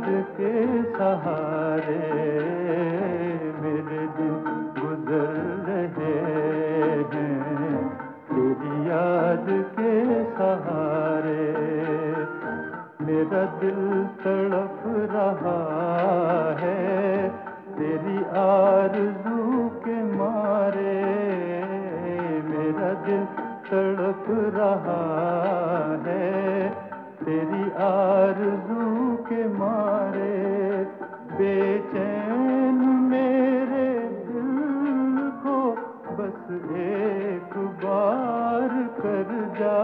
Bag के सहारे मेरे दिन गुजर रहे हैं। तेरी याद के सहारे मेरा दिल तड़प रहा है। तेरी आरज़ू के मारे मेरा दिल तड़प रहा है। तेरी आरज़ू के एक बार कर जा,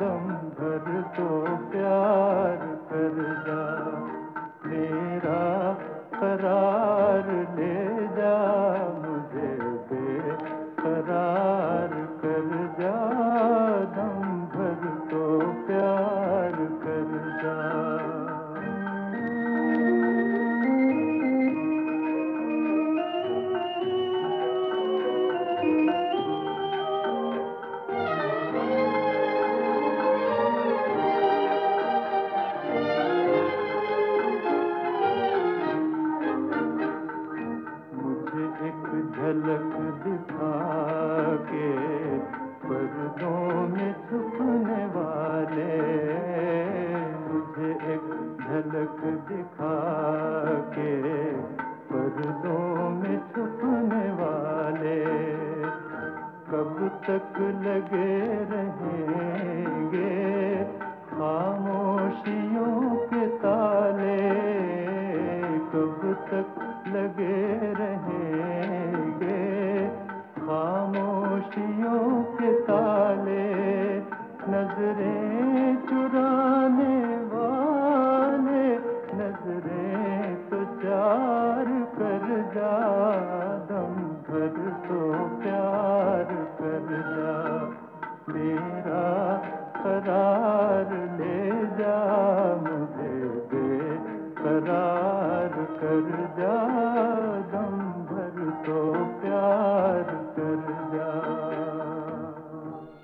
दम भर तो प्यार कर जा। मेरा करार ले जा, मुझे बेकरार कर जा, दम एक झलक दिखा के पर्दों में छुपने वाले मुझे एक झलक दिखा के पर्दों में छुपने वाले कब तक लगे रहेंगे नज़रें चुराने वाले नज़रें